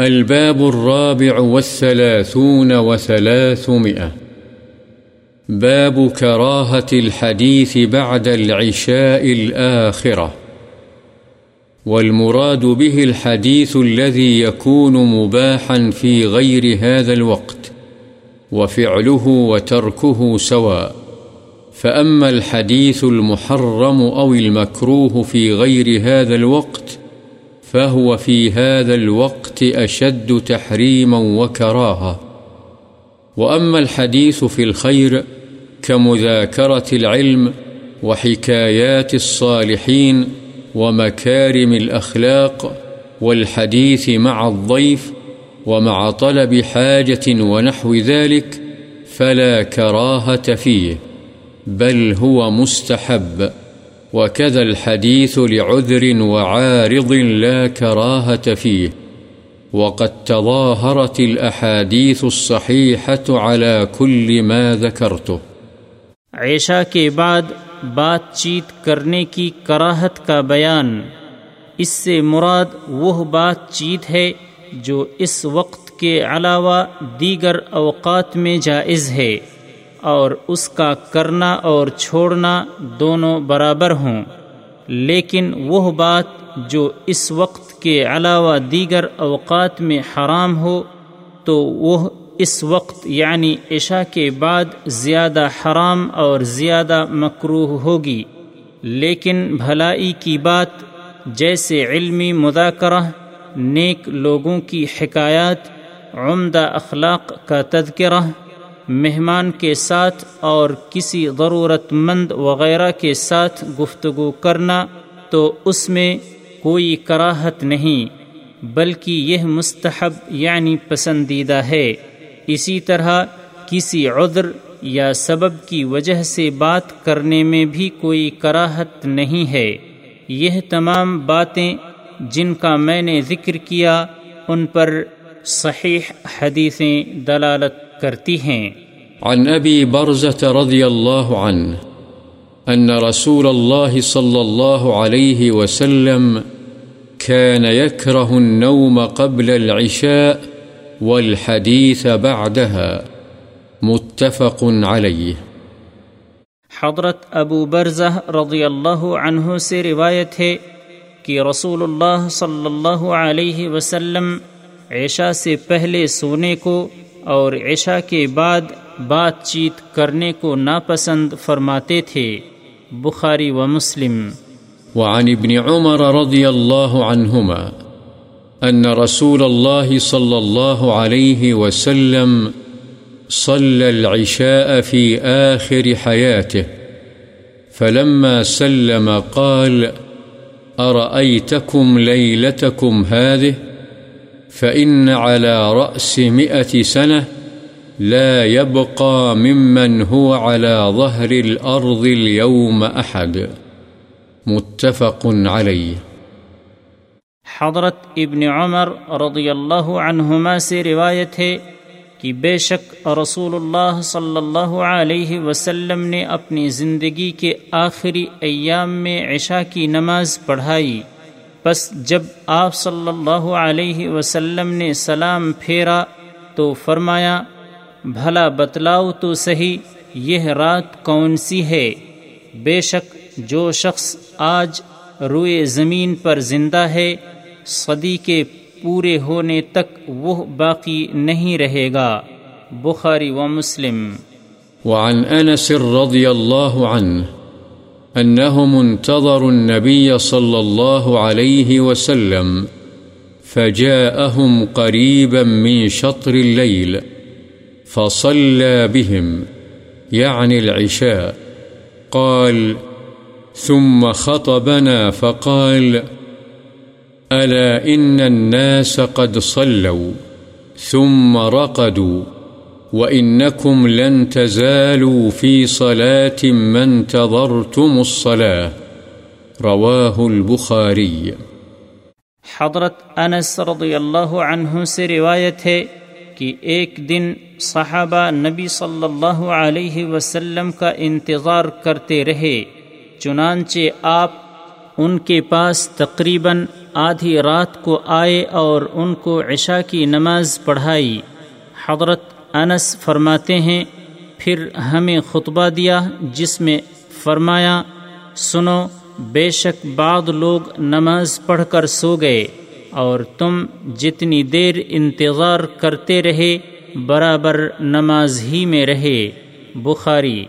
الباب الرابع والثلاثون وثلاثمئة باب كراهة الحديث بعد العشاء الآخرة. والمراد به الحديث الذي يكون مباحا في غير هذا الوقت، وفعله وتركه سواء. فأما الحديث المحرم أو المكروه في غير هذا الوقت فهو في هذا الوقت أشد تحريما وكراها. وأما الحديث في الخير كمذاكرة العلم وحكايات الصالحين ومكارم الأخلاق والحديث مع الضيف ومع طلب حاجة ونحو ذلك فلا كراهة فيه، بل هو مستحب. وكذا الحديث لعذر وعارض لا كراهة فيه. وقد تظاهرت الأحاديث الصحيحة على كل ما ذكرته. عشاء کے بعد بات چیت کرنے کی کراہت کا بیان۔ اس سے مراد وہ بات چیت ہے جو اس وقت کے علاوہ دیگر اوقات میں جائز ہے۔ اور اس کا کرنا اور چھوڑنا دونوں برابر ہوں۔ لیکن وہ بات جو اس وقت کے علاوہ دیگر اوقات میں حرام ہو، تو وہ اس وقت یعنی عشاء کے بعد زیادہ حرام اور زیادہ مکروح ہوگی۔ لیکن بھلائی کی بات، جیسے علمی مذاکرہ، نیک لوگوں کی حکایات، عمدہ اخلاق کا تذکرہ مہمان کے ساتھ اور کسی ضرورت مند وغیرہ کے ساتھ گفتگو کرنا تو اس میں کوئی کراہت نہیں، بلکہ یہ مستحب یعنی پسندیدہ ہے۔ اسی طرح کسی عذر یا سبب کی وجہ سے بات کرنے میں بھی کوئی کراہت نہیں ہے۔ یہ تمام باتیں جن کا میں نے ذکر کیا، ان پر صحیح حدیثیں دلالت کرتی ہیں۔ عن أبي برزة رضي الله عنه أن رسول الله صلى الله عليه وسلم كان يكره النوم قبل العشاء والحديث بعدها متفق عليه. حضرت ابو برزہ رضی اللہ عنہ سے روایت ہے کہ رسول اللہ صلی اللہ علیہ وسلم عشاء سے پہلے سونے کو اور عشاء کے بعد بات چیت کرنے کو ناپسند فرماتے تھے، بخاری و مسلم۔ وعن ابن عمر رضي الله عنهما أن رسول الله صلى الله عليه وسلم صلى العشاء في آخر حياته فلما سلم قال، أرأيتكم ليلتكم هذه؟ فإن على رأس مئة سنة لا يبقى ممن هو على ظهر الأرض اليوم أحد. متفق عليه. حضرت ابن عمر رضی اللہ عنہما سے روایت ہے کہ بے شک رسول اللہ صلی اللہ علیہ وسلم نے اپنی زندگی کے آخری ایام میں عشاء کی نماز پڑھائی۔ بس جب آپ صلی اللہ علیہ وسلم نے سلام پھیرا تو فرمایا، بھلا بتلاؤ تو صحیح، یہ رات کون سی ہے؟ بے شک جو شخص آج روئے زمین پر زندہ ہے، صدی کے پورے ہونے تک وہ باقی نہیں رہے گا۔ بخاری و مسلم۔ وعن أنس رضي الله عنه أنهم انتظروا النبي صلى الله عليه وسلم فجاءهم قريبا من شطر الليل فصلى بهم، يعني العشاء. قال، ثم خطبنا فقال، ألا إن الناس قد صلوا، ثم رقدوا. وإنكم لن تزالوا في صلاة ما انتظرتم الصلاة رواه البخاري حضرت انس رضی اللہ عنہ سے روایت ہے کہ ایک دن صحابہ نبی صلی اللہ علیہ وسلم کا انتظار کرتے رہے، چنانچہ آپ ان کے پاس تقریباً آدھی رات کو آئے اور ان کو عشاء کی نماز پڑھائی۔ حضرت انس فرماتے ہیں، پھر ہمیں خطبہ دیا جس میں فرمایا، سنو، بے شک بعض لوگ نماز پڑھ کر سو گئے اور تم جتنی دیر انتظار کرتے رہے، برابر نماز ہی میں رہے۔ بخاری۔